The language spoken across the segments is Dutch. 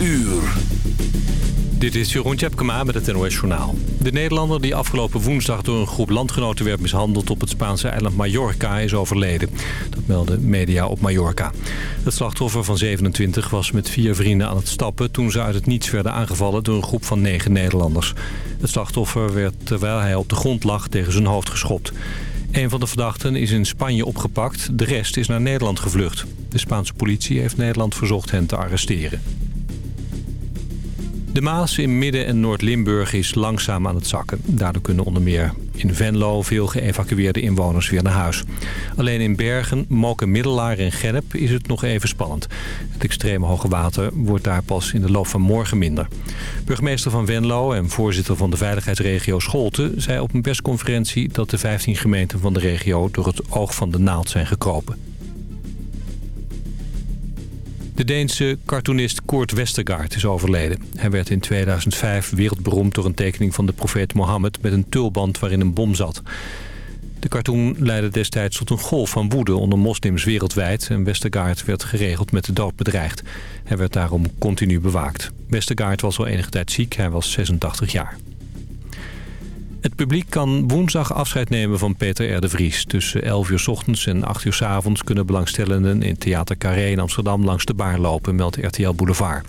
uur. Dit is Jeroen Tjepkema met het NOS Journaal. De Nederlander die afgelopen woensdag door een groep landgenoten werd mishandeld op het Spaanse eiland Mallorca is overleden. Dat melden media op Mallorca. Het slachtoffer van 27 was met vier vrienden aan het stappen toen ze uit het niets werden aangevallen door een groep van negen Nederlanders. Het slachtoffer werd terwijl hij op de grond lag tegen zijn hoofd geschopt. Een van de verdachten is in Spanje opgepakt, de rest is naar Nederland gevlucht. De Spaanse politie heeft Nederland verzocht hen te arresteren. De Maas in Midden- en Noord-Limburg is langzaam aan het zakken. Daardoor kunnen onder meer in Venlo veel geëvacueerde inwoners weer naar huis. Alleen in Bergen, Moken, Middelaar en Gennep is het nog even spannend. Het extreme hoge water wordt daar pas in de loop van morgen minder. Burgemeester van Venlo en voorzitter van de veiligheidsregio Scholten... zei op een persconferentie dat de 15 gemeenten van de regio... door het oog van de naald zijn gekropen. De Deense cartoonist Kurt Westergaard is overleden. Hij werd in 2005 wereldberoemd door een tekening van de profeet Mohammed... met een tulband waarin een bom zat. De cartoon leidde destijds tot een golf van woede onder moslims wereldwijd... en Westergaard werd geregeld met de dood bedreigd. Hij werd daarom continu bewaakt. Westergaard was al enige tijd ziek, hij was 86 jaar. Het publiek kan woensdag afscheid nemen van Peter R. de Vries. Tussen 11 uur s ochtends en 8 uur s avonds kunnen belangstellenden in Theater Carré in Amsterdam langs de baar lopen, meldt RTL Boulevard.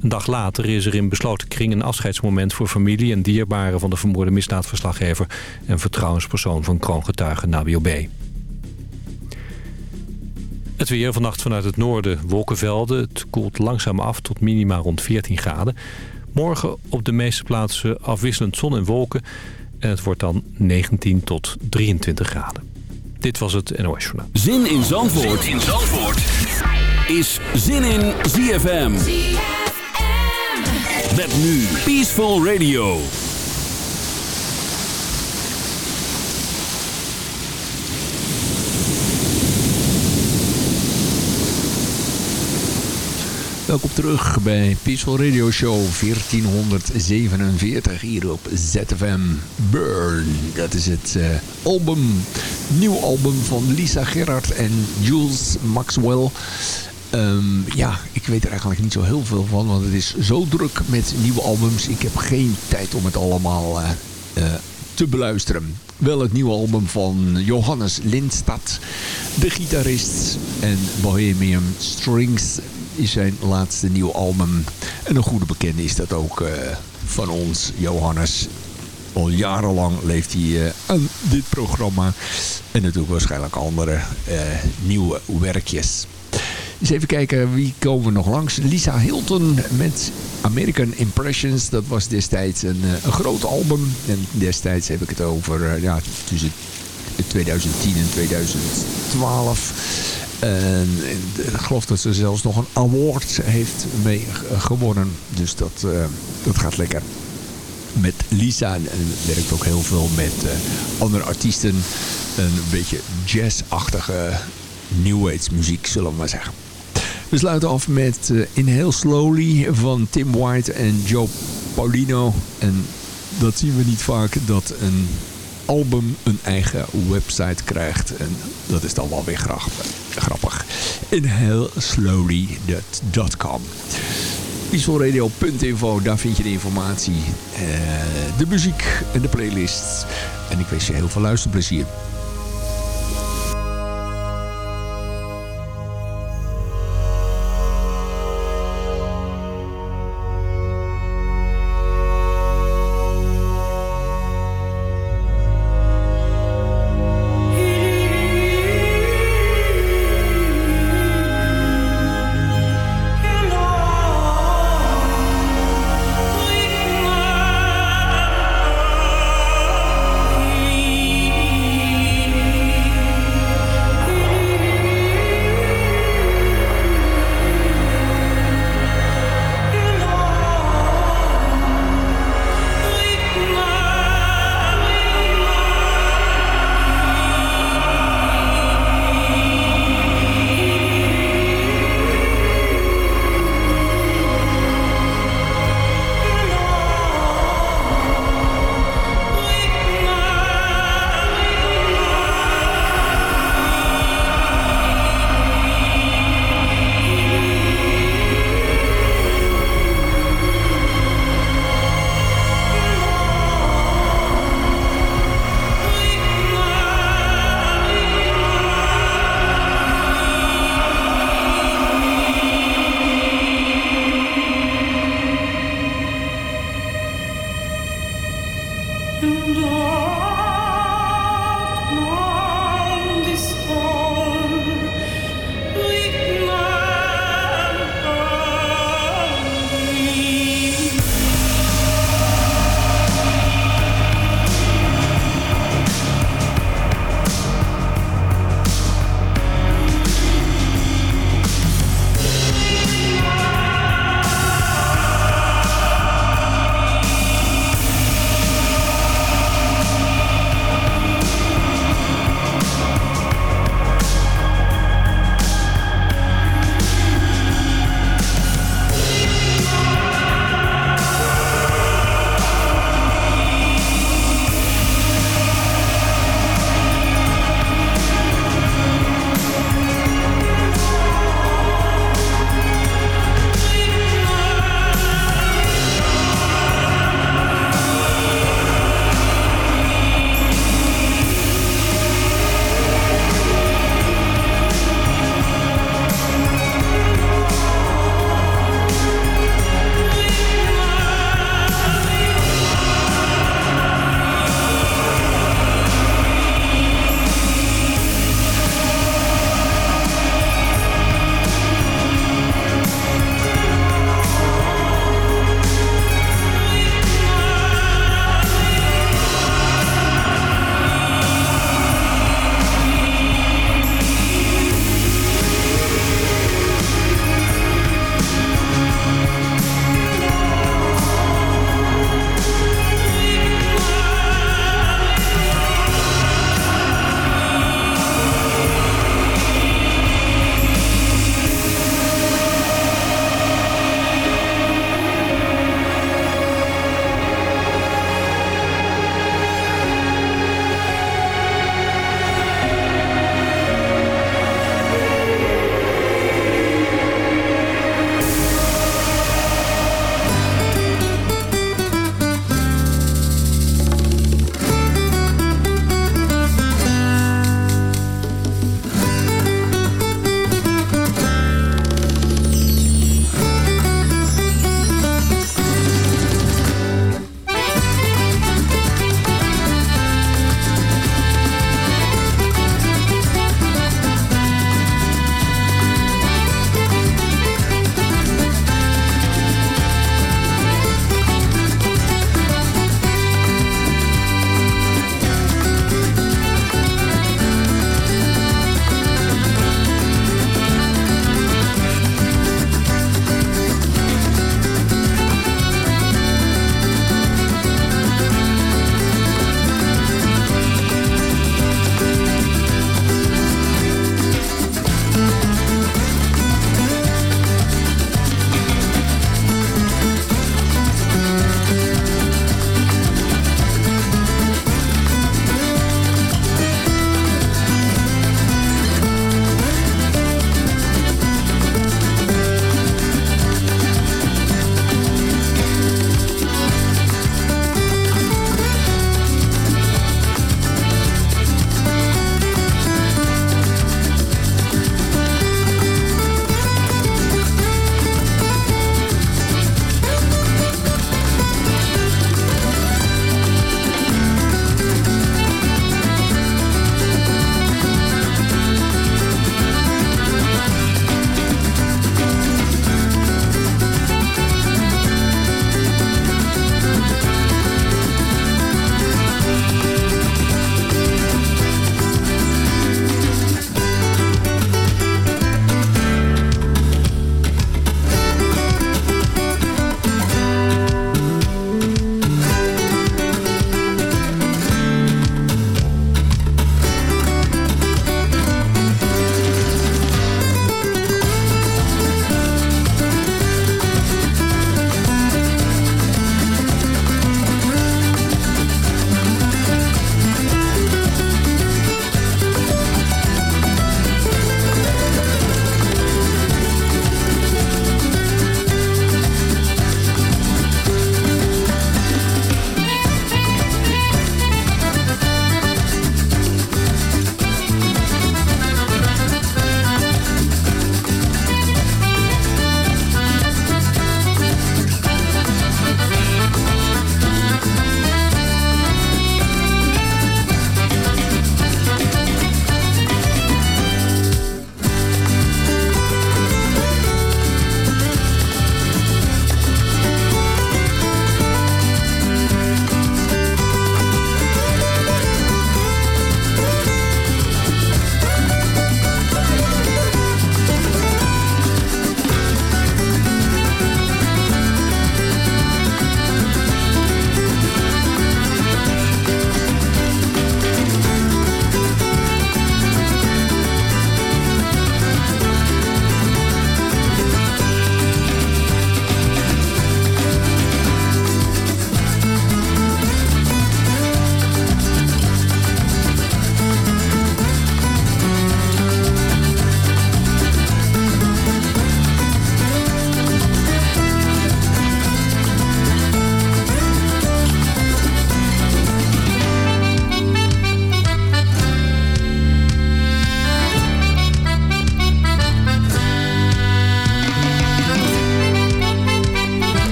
Een dag later is er in besloten kring een afscheidsmoment voor familie en dierbaren van de vermoorde misdaadverslaggever en vertrouwenspersoon van kroongetuige Nabil B. Het weer vannacht vanuit het noorden wolkenvelden. Het koelt langzaam af tot minima rond 14 graden. Morgen op de meeste plaatsen afwisselend zon en wolken. En het wordt dan 19 tot 23 graden. Dit was het NOS Journaal. Zin in Zandvoort, zin in Zandvoort. is Zin in ZFM. Met nu Peaceful Radio. Welkom terug bij Peaceful Radio Show 1447 hier op ZFM Burn. Dat is het uh, album, nieuw album van Lisa Gerard en Jules Maxwell. Um, ja, ik weet er eigenlijk niet zo heel veel van, want het is zo druk met nieuwe albums. Ik heb geen tijd om het allemaal uh, uh, te beluisteren. Wel het nieuwe album van Johannes Lindstad, de gitarist en Bohemian Strings is zijn laatste nieuwe album. En een goede bekende is dat ook uh, van ons, Johannes. Al jarenlang leeft hij uh, aan dit programma. En natuurlijk waarschijnlijk andere uh, nieuwe werkjes. Eens even kijken, wie komen we nog langs? Lisa Hilton met American Impressions. Dat was destijds een, een groot album. En destijds heb ik het over ja, tussen 2010 en 2012. En ik geloof dat ze zelfs nog een award heeft mee gewonnen. Dus dat, uh, dat gaat lekker. Met Lisa en werkt ook heel veel met uh, andere artiesten. Een beetje jazzachtige new age muziek, zullen we maar zeggen. We sluiten af met uh, Inhale Slowly van Tim White en Joe Paulino. En dat zien we niet vaak, dat een album een eigen website krijgt. En dat is dan wel weer grappig. Inhaleslowly.com Peacefulradio.info, daar vind je de informatie, uh, de muziek en de playlists. En ik wens je heel veel luisterplezier.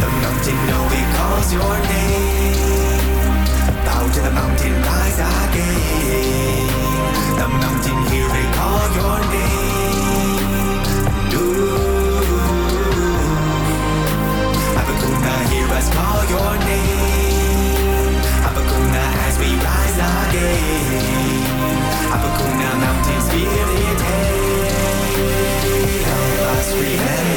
The mountain, it calls your name. Bow to the mountain, rise again. The mountain, hear it call your name. Ooh. Abakuna, hear us call your name. Abakuna, as we rise again. Abakuna, mountain spirit, hey. Help us remember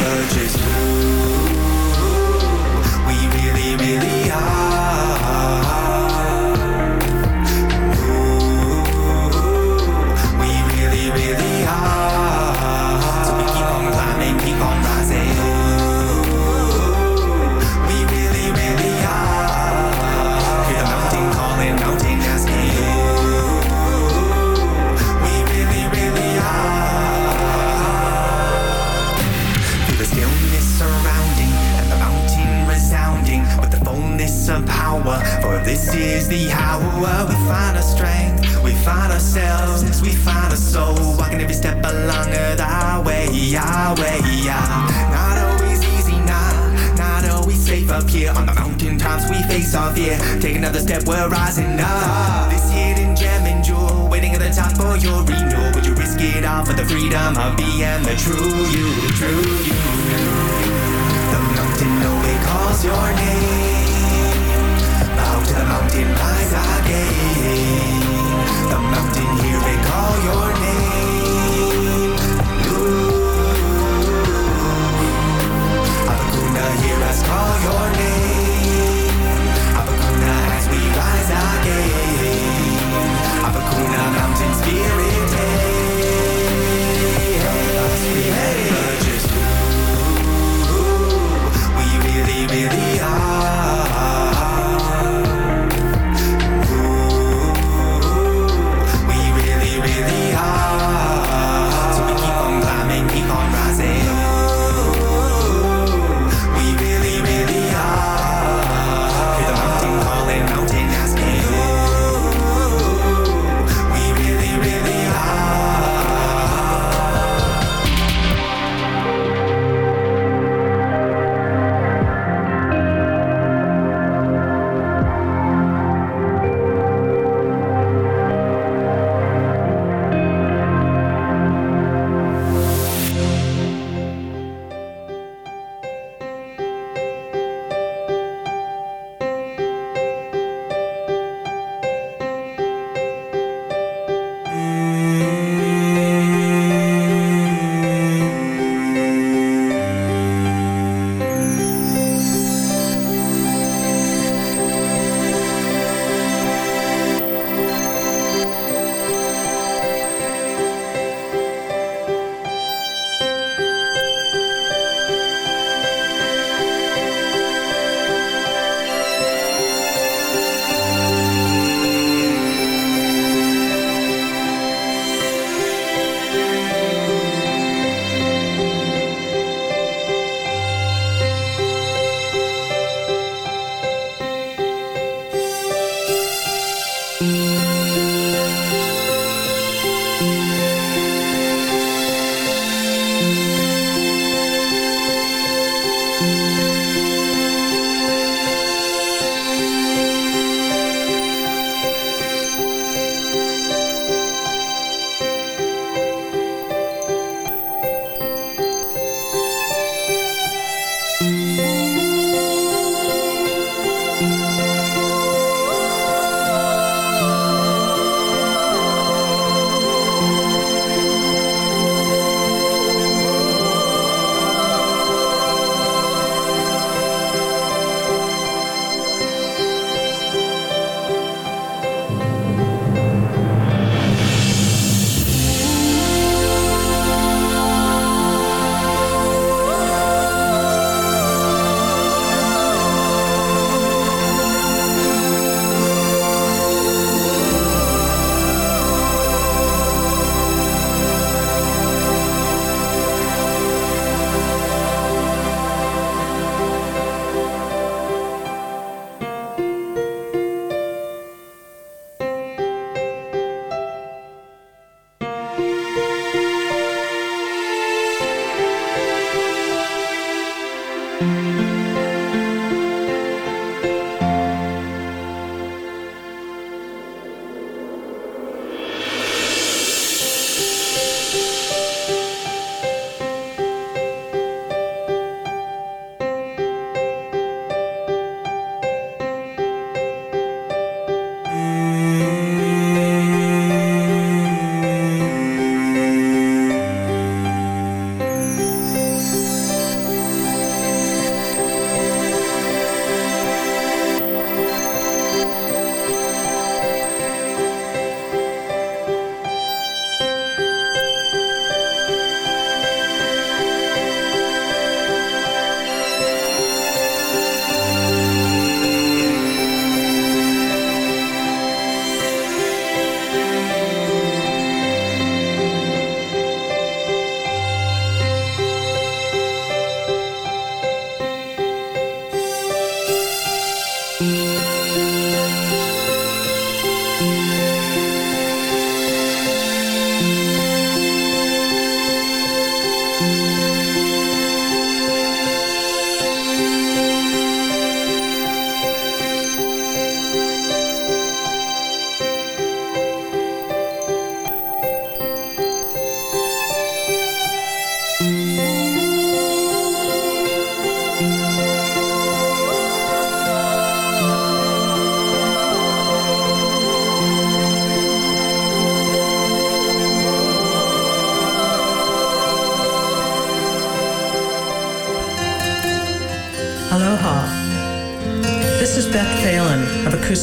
For this is the hour where we find our strength, we find ourselves, we find our soul. Walking every step along our way, our way, yeah. Not always easy, nah, not always safe up here on the mountain tops. We face our fear. Take another step, we're rising up. This hidden gem and jewel, waiting at the top for your renewal. Would you risk it all for the freedom of being the true you, the true you? The mountain it calls your name. Mountain, rise again. The mountain hear it call your name. Ooh. Abakuna, hear us call your name. Abakuna, as we rise again.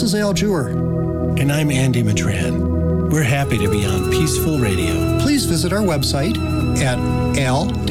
this is Al Jewer. And I'm Andy Matran. We're happy to be on Peaceful Radio. Please visit our website at al-andy.com.